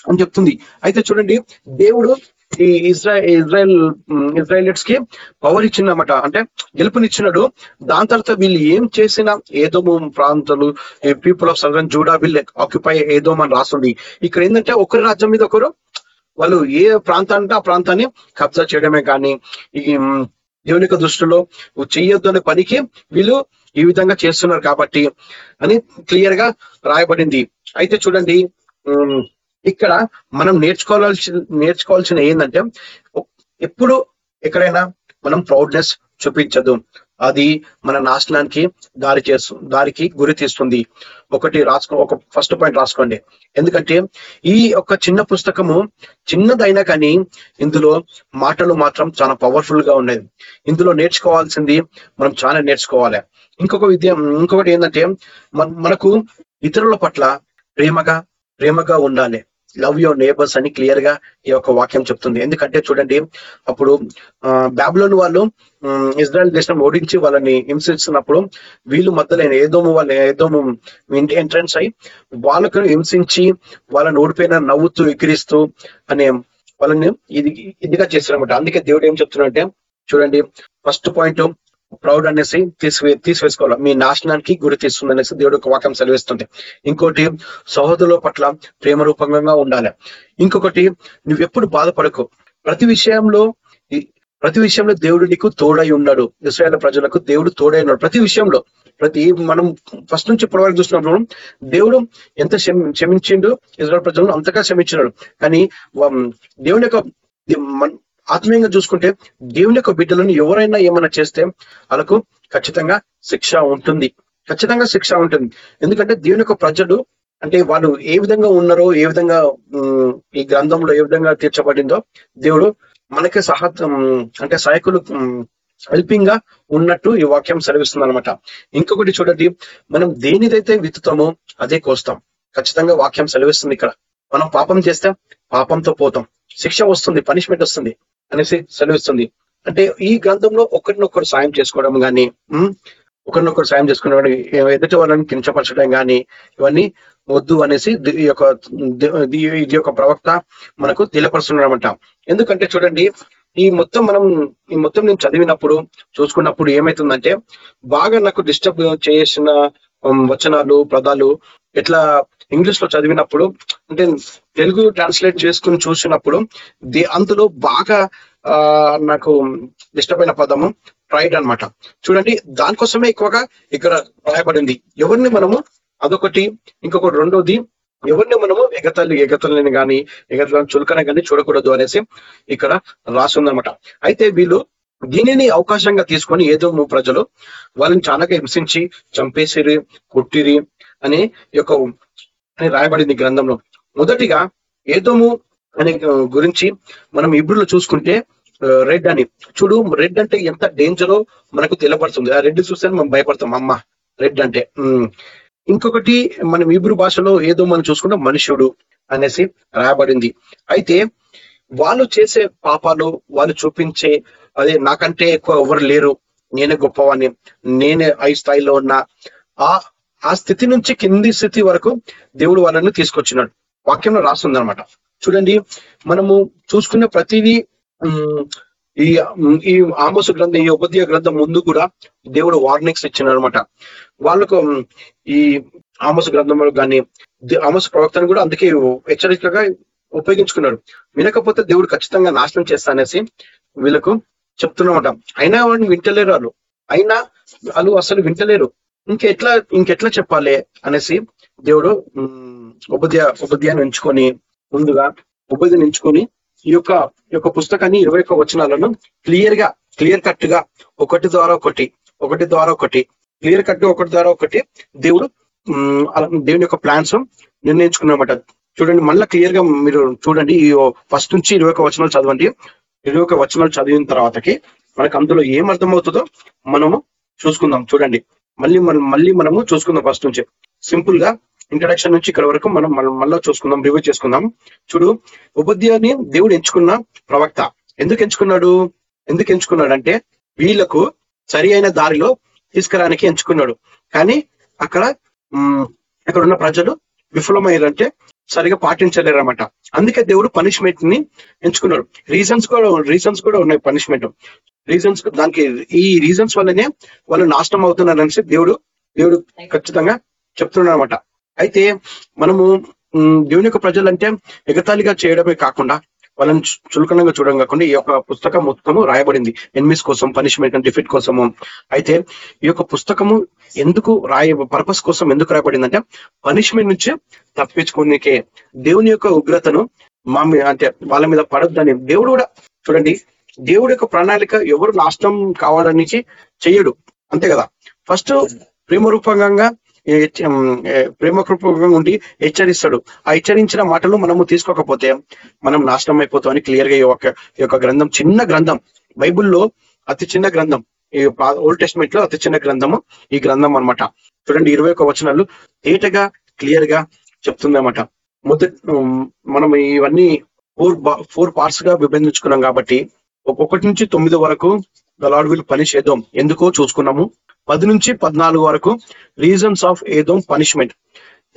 అని చెప్తుంది. అయితే చూడండి దేవుడు ఈ Israel Israel ఇజ్రాయలెట్స్కి power ఇచ్చిందన్నమాట. అంటే గెలుపునిచ్చినాడు. దాని తర్వాత వీళ్ళు ఏం చేసినా ఏదో ప్రాంతాలు people of southern Judah will occupy ఏదో అని రాస్తుంది. ఇక్కడ ఏంటంటే ఒకరి రాజ్యం మీద ఒకరు వాళ్ళు ఏ ప్రాంతాన్ని ఆ ప్రాంతాన్ని కబ్జా చేయడమే కానీ ఈ దేవుని యొక్క దృష్టిలో చెయ్యొద్దు అనే పనికి వీళ్ళు ఈ విధంగా చేస్తున్నారు కాబట్టి అని క్లియర్గా రాయబడింది. అయితే చూడండి ఇక్కడ మనం నేర్చుకోవాల్సి నేర్చుకోవాల్సిన ఏంటంటే ఎప్పుడు ఎక్కడైనా మనం ప్రౌడ్నెస్ చూపించదు. అది మన నాశనానికి దారి చేస్తు దారికి గురి తీస్తుంది. ఒకటి రాసుకో ఒక ఫస్ట్ పాయింట్ రాసుకోండి. ఎందుకంటే ఈ యొక్క చిన్న పుస్తకము చిన్నదైనా కానీ ఇందులో మాటలు మాత్రం చాలా పవర్ఫుల్గా ఉన్నాయి. ఇందులో నేర్చుకోవాల్సింది మనం చాలా నేర్చుకోవాలి. ఇంకొక విద్య ఇంకొకటి ఏంటంటే మన- మనకు ఇతరుల పట్ల ప్రేమగా ప్రేమగా ఉండాలి. లవ్ యువర్ నేబర్స్ అని క్లియర్గా ఈ యొక్క వాక్యం చెప్తుంది. ఎందుకంటే చూడండి అప్పుడు బ్యాబులోని వాళ్ళు ఇజ్రాయెల్ దేశం ఓడించి వాళ్ళని హింసిస్తున్నప్పుడు వీళ్ళు మధ్యలో ఏదోము వాళ్ళ ఏదోము ఎంట్రన్స్ అయి వాళ్ళకు హింసించి వాళ్ళని ఓడిపోయిన నవ్వుతూ ఎక్కిరిస్తూ అనే వాళ్ళని ఇది ఇదిగా చేస్తారనమాట అందుకే దేవుడు ఏం చెప్తున్నాడంటే చూడండి ఫస్ట్ పాయింట్ ప్రౌడ్ అనేసి తీసివే తీసివేసుకోవాలి. మీ నాశనానికి గురి తీస్తుంది అనేసి దేవుడు ఒక వాక్యం సెలవిస్తుంది. ఇంకోటి సహోదరుల పట్ల ప్రేమ రూపంగా ఉండాలి. ఇంకొకటి నువ్వు ఎప్పుడు బాధపడకు. ప్రతి విషయంలో ప్రతి విషయంలో దేవుడు నీకు తోడై ఉన్నాడు. ఇస్రాయేల్ ప్రజలకు దేవుడు తోడై ఉన్నాడు. ప్రతి విషయంలో ప్రతి మనం ఫస్ట్ నుంచి ఇప్పటి వరకు చూసినప్పుడు దేవుడు ఎంత క్షమించిండు ఇజ్రాయల్ ప్రజలను అంతగా క్షమించినాడు. కానీ దేవుడి దేవుని యొక్క ఆత్మీయంగా చూసుకుంటే దేవుని యొక్క బిడ్డలను ఎవరైనా ఏమైనా చేస్తే వాళ్ళకు ఖచ్చితంగా శిక్ష ఉంటుంది. ఖచ్చితంగా శిక్ష ఉంటుంది. ఎందుకంటే దేవుని యొక్క ప్రజలు అంటే వాళ్ళు ఏ విధంగా ఉన్నారో ఏ విధంగా ఈ గ్రంథంలో ఏ విధంగా తీర్చబడిందో దేవుడు మనకి సహ అంటే సహాయకులు హెల్పింగ్గా ఉన్నట్టు ఈ వాక్యం సెలవిస్తుంది అనమాట ఇంకొకటి చూడండి మనం దేనిదైతే విత్తుతామో అదే కోస్తాం. ఖచ్చితంగా వాక్యం సెలవిస్తుంది ఇక్కడ. మనం పాపం చేస్తే పాపంతో పోతాం. శిక్ష వస్తుంది పనిష్మెంట్ వస్తుంది. అనేసి సెలవిస్తుంది. అంటే ఈ గ్రంథంలో ఒకరినొకరు సాయం చేసుకోవడం కానీ ఒకరినొకరు సాయం చేసుకునేవాడు ఎదుటి వాళ్ళని కించపరచడం కానీ ఇవన్నీ వద్దు అనేసి ఈ యొక్క ఇది యొక్క ప్రవక్త మనకు తెలియపరుస్తున్నాడనమాట ఎందుకంటే చూడండి ఈ మొత్తం మనం ఈ మొత్తం నేను చదివినప్పుడు చూసుకున్నప్పుడు ఏమైతుందంటే బాగా నాకు డిస్టర్బ్ చేసిన వచనాలు పదాలు ఎట్లా ఇంగ్లీష్లో చదివినప్పుడు అంటే తెలుగు ట్రాన్స్లేట్ చేసుకుని చూసినప్పుడు ది అందులో బాగా ఆ నాకు ఇష్టమైన పదము ప్రైడ్ అన్నమాట. చూడండి దానికోసమే ఎక్కువగా ఇక్కడ రాయబడింది. ఎవరిని మనము అదొకటి ఇంకొకటి రెండోది ఎవరిని మనము ఎగతల్లి ఎగతలని కానీ ఎగతలని చులకన కానీ చూడకూడదు అనేసి ఇక్కడ రాసిందనమాట అయితే వీళ్ళు దీనిని అవకాశంగా తీసుకొని ఏదో ప్రజలు వాళ్ళని చాలా హింసించి చంపేసిరి కొట్టిరి అనే యొక్క అని రాయబడింది గ్రంథంలో. మొదటిగా ఏదోము అనే గురించి మనం ఇబ్రులో చూసుకుంటే రెడ్ అని. చూడు రెడ్ అంటే ఎంత డేంజరో మనకు తెలపడుతుంది ఆ రెడ్ చూస్తే మనం భయపడతాం. అమ్మ రెడ్ అంటే. ఇంకొకటి మనం ఇబ్రు భాషలో ఏదో మనం చూసుకుంటే మనుషుడు అనేసి రాయబడింది. అయితే వాళ్ళు చేసే పాపాలు వాళ్ళు చూపించే అదే నాకంటే ఎక్కువ ఎవరు లేరు. నేనే గొప్పవాణ్ణి. నేనే ఐ స్థాయిలో ఉన్నా ఆ ఆ స్థితి నుంచి కింది స్థితి వరకు దేవుడు వాళ్ళని తీసుకొచ్చినాడు. వాక్యంలో రాస్తుంది అనమాట చూడండి మనము చూసుకున్న ప్రతిదీ ఈ ఈ ఆమోస గ్రంథం ఈ ఉపద్య గ్రంథం ముందు కూడా దేవుడు వార్నింగ్స్ ఇచ్చినాడు అనమాట వాళ్ళకు ఈ ఆమోస గ్రంథంలో కానీ ఆమోస ప్రవక్తను కూడా అందుకే హెచ్చరికగా ఉపయోగించుకున్నాడు. వినకపోతే దేవుడు ఖచ్చితంగా నాశనం చేస్తానేసి వీళ్ళకు చెప్తున్నమాట. అయినా వాడిని వింటలేరు వాళ్ళు. అయినా వాళ్ళు అసలు వింటలేరు. ఇంకెట్లా ఇంకెట్లా చెప్పాలి అనేసి దేవుడు ఉమ్, ఉపధ్యాన్ని ఎంచుకొని ముందుగా ఉపద్యని ఎంచుకొని ఈ యొక్క ఈ యొక్క పుస్తకాన్ని ఇరవై ఒక్క వచనాలను క్లియర్గా క్లియర్ కట్గా ఒకటి ద్వారా ఒకటి ఒకటి ద్వారా ఒకటి క్లియర్ కట్ ఒకటి ద్వారా ఒకటి దేవుడు దేవుని యొక్క ప్లాన్స్ నిర్ణయించుకున్నమాట. చూడండి మళ్ళీ క్లియర్గా మీరు చూడండి ఈ ఫస్ట్ నుంచి ఇరవై ఒక్క వచనాలు చదవండి. ఇరవై ఒక వచనాలు చదివిన తర్వాతకి మనకు అందులో ఏం అర్థమవుతుందో మనము చూసుకుందాం. చూడండి. మళ్ళీ మనం మళ్ళీ మనము చూసుకుందాం ఫస్ట్ నుంచి. సింపుల్గా ఇంట్రడక్షన్ నుంచి ఇక్కడ వరకు మనం మనం మళ్ళీ చూసుకుందాం రివ్యూ చేసుకుందాం. చూడు ఉపాధ్యాయుని దేవుడు ఎంచుకున్న ప్రవక్త ఎందుకు ఎంచుకున్నాడు? ఎందుకు ఎంచుకున్నాడు అంటే వీళ్ళకు సరి అయిన దారిలో తీసుకురానికి ఎంచుకున్నాడు. కానీ అక్కడ అక్కడ ఉన్న ప్రజలు విఫలమయ్యారంటే సరిగా పాటించలేరు అనమాట అందుకే దేవుడు పనిష్మెంట్ని ఎంచుకున్నాడు. రీజన్స్ కూడా రీజన్స్ కూడా ఉన్నాయి పనిష్మెంట్ రీజన్స్ దానికి ఈ రీజన్స్ వల్లనే వాళ్ళు నాశనం అవుతున్నారు అనేసి దేవుడు దేవుడు ఖచ్చితంగా చెప్తున్నాడు అనమాట అయితే మనము దేవుని యొక్క ప్రజలంటే ఎగతాళిగా చేయడమే కాకుండా వాళ్ళని చులకనంగా చూడడం కాకుండా ఈ యొక్క పుస్తకం మొత్తము రాయబడింది. ఎనిమిస్ కోసం పనిష్మెంట్ డిఫిట్ కోసము. అయితే ఈ యొక్క పుస్తకము ఎందుకు రాయ పర్పస్ కోసం ఎందుకు రాయబడింది అంటే పనిష్మెంట్ నుంచి తప్పించుకోనికే. దేవుని యొక్క ఉగ్రతను మా మీద అంటే వాళ్ళ మీద పడొద్దని దేవుడు కూడా చూడండి దేవుడు యొక్క ప్రణాళిక ఎవరు నాశనం కావడానికి చెయ్యడు. అంతే కదా. ఫస్ట్ ప్రేమరూపంగా ప్రేమ ఉమ్, ఉండి హెచ్చరిస్తాడు. ఆ హెచ్చరించిన మాటలు మనము తీసుకోకపోతే మనం నాశనం అయిపోతామని క్లియర్గా ఈ యొక్క గ్రంథం చిన్న గ్రంథం బైబిల్లో అతి చిన్న గ్రంథం ఈ ఓల్డ్ టెస్ట్మెంట్లో అతి చిన్న గ్రంథము ఈ గ్రంథం అన్నమాట. చూడండి ఇరవై ఒక వచనాలు తేటగా క్లియర్గా చెప్తుందన్నమాట. మొదటి మనం ఇవన్నీ ఫోర్ ఫోర్ పార్ట్స్గా విభజించుకున్నాం కాబట్టి ఒక్కొక్కటి నుంచి తొమ్మిది వరకు గలాడ్ విల్ పని చేద్దాం. ఎందుకో చూసుకున్నాము. పది నుంచి పద్నాలుగు వరకు రీజన్స్ ఆఫ్ ఏదో పనిష్మెంట్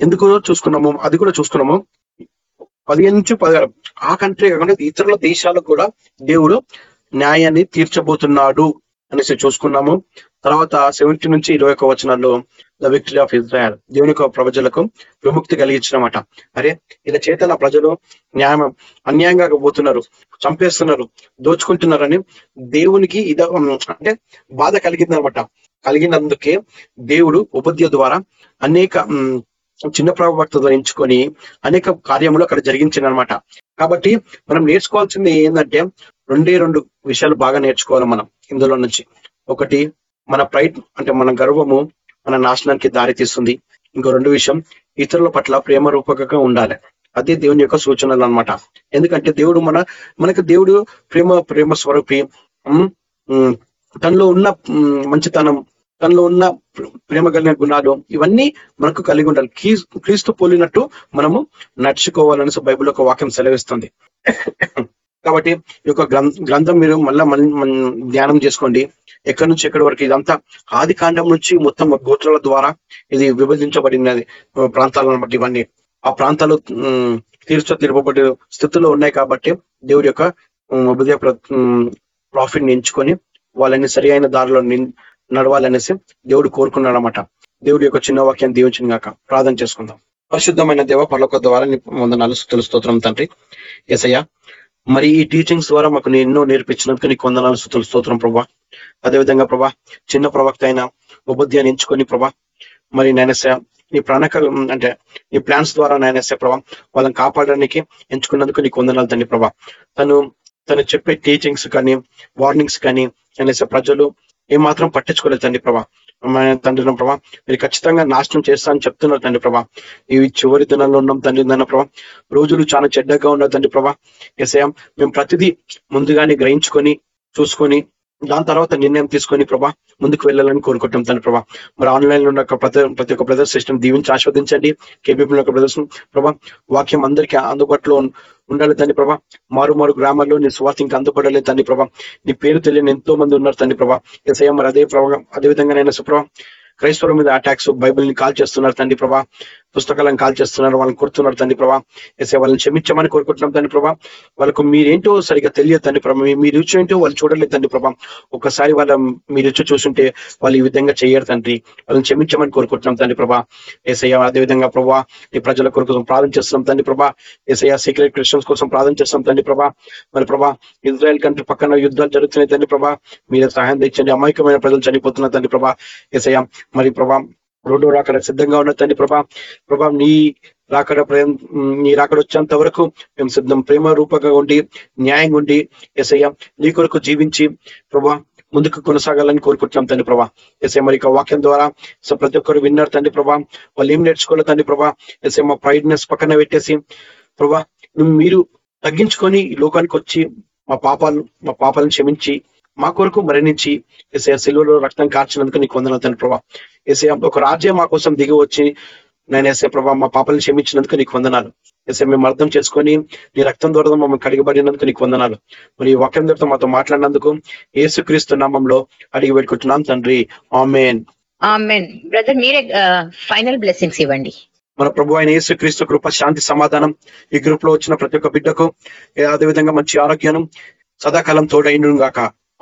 ఎందుకో చూసుకున్నాము? అది కూడా చూసుకున్నాము పదిహేను నుంచి పదహారు ఆ కంట్రీ కాకుండా ఇతరుల దేశాలకు కూడా దేవుడు న్యాయాన్ని తీర్చబోతున్నాడు అనేసి చూసుకున్నాము. తర్వాత సెవెంటీ నుంచి ఇరవై ఒక వచనాల్లో ద విక్టరీ ఆఫ్ ఇజ్రాయల్ దేవుని యొక్క ప్రజలకు విముక్తి కలిగించినమాట. అరే ఇలా చేతల ప్రజలు న్యాయం అన్యాయంగా పోతున్నారు చంపేస్తున్నారు దోచుకుంటున్నారని దేవునికి ఇద అంటే బాధ కలిగింది అనమాట కలిగినందుకే దేవుడు ఉపద్య ద్వారా అనేక చిన్న ప్రవక్త ఎంచుకొని అనేక కార్యములు అక్కడ జరిగించింది అనమాట కాబట్టి మనం నేర్చుకోవాల్సింది ఏంటంటే రెండే రెండు విషయాలు బాగా నేర్చుకోవాలి మనం ఇందులో నుంచి. ఒకటి మన ప్రైడ్ అంటే మన గర్వము మన నాశనానికి దారి తీస్తుంది ఇంకో రెండు విషయం ఇతరుల పట్ల ప్రేమ రూపకంగా ఉండాలి. అదే దేవుని యొక్క సూచనలు అన్నమాట. ఎందుకంటే దేవుడు మన మనకు దేవుడు ప్రేమ ప్రేమ స్వరూపి ఉమ్, తనలో ఉన్న మంచితనం తనలో ఉన్న ప్రేమ కలిగిన గుణాలు ఇవన్నీ మనకు కలిగి ఉండాలి. క్రీస్తు పోలినట్టు మనము నడుచుకోవాలని బైబిల్ ఒక వాక్యం సెలవిస్తుంది. కాబట్టి ఈ యొక్క గ్రంథం మీరు మళ్ళా ధ్యానం చేసుకోండి. ఎక్కడి నుంచి ఎక్కడి వరకు ఇదంతా ఆది కాండం నుంచి మొత్తం గోత్రాల ద్వారా ఇది విభజించబడినది ప్రాంతాలను బట్టి ఇవన్నీ. ఆ ప్రాంతాలు తీర్చ తీర్పబడి స్థితిలో ఉన్నాయి కాబట్టి దేవుడి యొక్క ఉదయ ప్రాఫిట్ని ఎంచుకొని వాళ్ళని సరి అయిన దారిలో నడవాలనేసి దేవుడు కోరుకున్నాడు అనమాట దేవుడి యొక్క చిన్న వాక్యాన్ని దీవించిన గాక ప్రార్థన చేసుకుందాం. పరిశుద్ధమైన దేవ పర్లోక ద్వారా నీ వందనాలు స్తుతులు స్తోత్రం తండ్రి. ఎసయ్య మరి ఈ టీచింగ్స్ ద్వారా మాకు నేను ఎన్నో నేర్పించినందుకు నీకు వందనాలు స్తుతులు స్తోత్రం ప్రభా. అదేవిధంగా ప్రభా చిన్న ప్రవక్త అయిన ఉపధ్యాన్ని ఎంచుకొని ప్రభా మరి నేనస నీ ప్రణక అంటే నీ ప్లాన్స్ ద్వారా నాయనసే ప్రభా వాళ్ళని కాపాడడానికి ఎంచుకున్నందుకు నీకు వందనాలు తండ్రి ప్రభా. తను తను చెప్పే టీచింగ్స్ కానీ వార్నింగ్స్ కానీ అనేసి ప్రజలు ఏమాత్రం పట్టించుకోలేదు తండ్రి ప్రభా తండ్రి ప్రభా. మీరు ఖచ్చితంగా నాశనం చేస్తా అని చెప్తున్నారు తండ్రి ప్రభా. ఇవి చివరి దినాల్లో ఉన్నాం తండ్రి నాన్న ప్రభా. రోజులు చాలా చెడ్డగా ఉన్నారు తండ్రి ప్రభా. ఎసయం మేము ప్రతిదీ ముందుగానే గ్రహించుకొని చూసుకొని దాని తర్వాత నిర్ణయం తీసుకొని ప్రభా ముందుకు వెళ్ళాలని కోరుకుంటాం తండ్రి ప్రభా. మరి ఆన్లైన్లో ఉన్న ఒక ప్రతి ప్రతి ఒక్క బ్రదర్ సిస్టమ్ దీవించి ఆస్వాదించండి కేబీపీ యొక్క బ్రదర్స్ ప్రభా వాక్యం అందరికీ అందుబాటులో ఉండాలి తండ్రి ప్రభా. మారు మారు గ్రామాల్లో నీ స్వార్థ ఇంకా అందుపడలేదు తండ్రి ప్రభా. నీ పేరు తెలియని ఎంతో మంది ఉన్నారు తండ్రి ప్రభా. ఎస్ఐ మరి అదే ప్రభా అదే విధంగా నేను సుప్రభా క్రైస్తవుల మీద అటాక్స్ బైబిల్ని కాల్ చేస్తున్నారు తండ్రి ప్రభా. పుస్తకాలను కాల్ చేస్తున్నారు. వాళ్ళని కొడుతున్నారు. తండ్రి ప్రభా ఎస్ఐ వాళ్ళని క్షమించమని కోరుకుంటున్నాం తండ్రి ప్రభా. వాళ్ళకు మీరేంటో సరిగా తెలియదు తండ్రి ప్రభా. మీ- మీ రుచి ఏంటో వాళ్ళు చూడలేదు తండ్రి ప్రభా. ఒకసారి వాళ్ళ మీ రుచి చూసుంటే వాళ్ళు ఈ విధంగా చేయరు తండ్రి. వాళ్ళని క్షమించమని కోరుకుంటున్నాం తండ్రి ప్రభా. ఏసయ్య అదే విధంగా ప్రభా ఈ ప్రజల కొరకు ప్రార్థన చేస్తున్నాం తండ్రి ప్రభా. ఏసయ్య సీక్రెట్ క్రిస్టియన్స్ కోసం ప్రార్థన చేస్తున్నాం తండ్రి ప్రభా. మరి ప్రభా ఇజ్రాయెల్ కంట్రీ పక్కన యుద్ధాలు జరుగుతున్నాయి తండ్రి ప్రభా. మీరే సహాయం తెచ్చండి. అమాయకమైన ప్రజలు చనిపోతున్నారు తండ్రి ప్రభా. ఏసయ్య మరి ప్రభా రోడ్డు రాకడ సిద్ధంగా ఉన్న తండ్రి ప్రభా ప్రభా నీ రాకడ ప్రేమ నీ రాకడ వచ్చేంత వరకు మేము సిద్ధం ప్రేమ రూపంగా ఉండి న్యాయంగా ఉండి ఎసయ్య నీ కొరకు జీవించి ప్రభా ముందుకు కొనసాగాలని కోరుకుంటున్నాం తండ్రి ప్రభా. ఎస్ఐ మరి వాక్యం ద్వారా సో ప్రతి ఒక్కరు విన్నారు తండ్రి ప్రభా. వాళ్ళు ఏం నేర్చుకోవాలి తండ్రి ప్రభా ఎస్ఐ మా ప్రైడ్నెస్ పక్కన పెట్టేసి ప్రభా మీరు తగ్గించుకొని ఈ లోకానికి వచ్చి మా పాపాలు మా పాపాలను క్షమించి మా కొరకు మరణించి ఎస్ఐ సిల్వలో రక్తం కార్చినందుకు నీకు వందనాలు తండ్రి ప్రభా. ఎస్ఐ ఒక రాజ్యం మా కోసం దిగి వచ్చి నేను ఎస్ఐ ప్రభా మా పాపాలను క్షమించినందుకు నీకు వందనాలు. ఎస్ఐ మేము అర్థం చేసుకొని నీ రక్తం ద్వారా మమ్మల్ని కడిగబడినందుకు నీకు వందనాలు. మరి ఈ వాక్యం ద్వారా మాతో మాట్లాడినందుకు యేసుక్రీస్తు నామంలో అడిగి పెట్టుకుంటున్నాం తండ్రి. ఆమెన్. ఆమెన్. బ్రదర్ మీరే ఫైనల్ బ్లెస్సింగ్స్ ఇవ్వండి. మన ప్రభు అయిన యేసుక్రీస్తు కృప శాంతి సమాధానం ఈ గ్రూప్లో వచ్చిన ప్రతి ఒక్క బిడ్డకు ఏ అదే విధంగా మంచి ఆరోగ్యం సదాకాలం తోడైను గాక